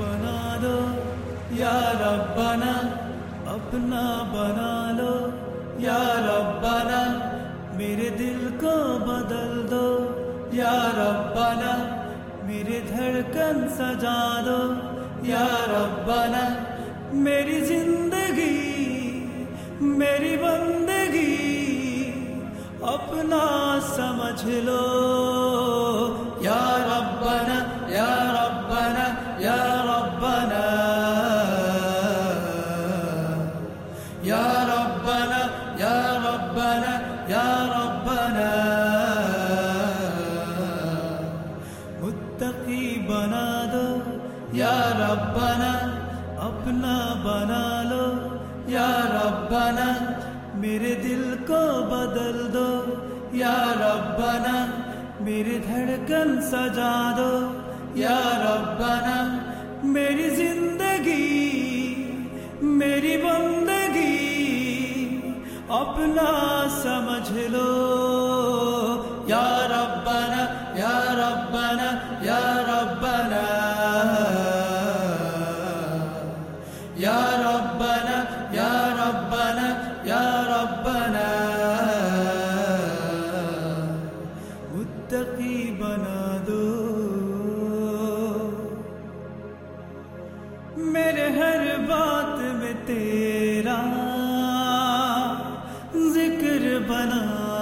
बना दो यार बना अपना बना लो यार बना मेरे दिल को बदल दो यार बना मेरे धड़कन सजा दो यार बना मेरी ज़िंदगी, मेरी बंदगी, अपना समझ लो। बना दो या रब्बना अपना बना लो या रब्बना मेरे दिल को बदल दो या रब्बना मेरी धड़कन सजा दो या रब्बना मेरी जिंदगी मेरी बंदगी अपना समझ लो या रब्बना या रब्बना या يا ربنا متقی بنا دو میرے ہر بات میں تیرا ذکر بنا.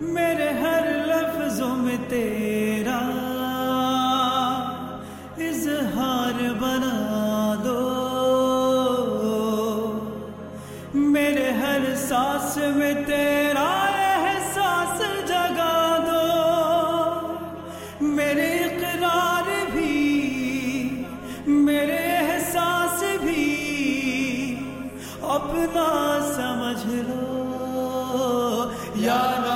میرے ہر لفظوں میں تیرا اظہار بنا دو۔ میرے ہر سانس میں تیرا احساس جگا دو۔ میرے اقرار بھی، میرے احساس بھی، اپنا سمجھ لو۔ یا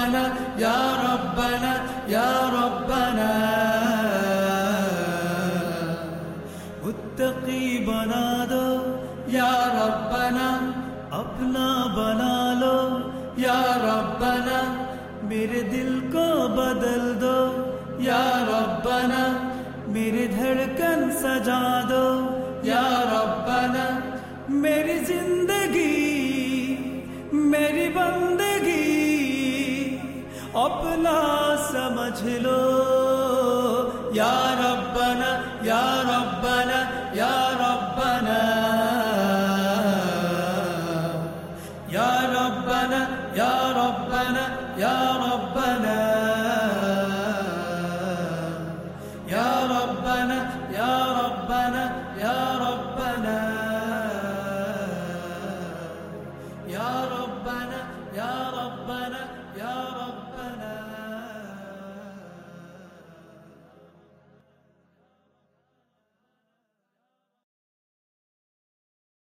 ربنا یا ربنا یا ربنا. متقی بنا دو یا ربنا. اپنا بنا لو یا ربنا. میرے دل کو بدل دو یا ربنا. میری دھڑکن سجا دو. अपना समझ लो या रब्बना यार रब्बना यार रब्बना यार रब्बना यार रब्बना यार रब्बना यार रब्बना या रब्बना या रब्बना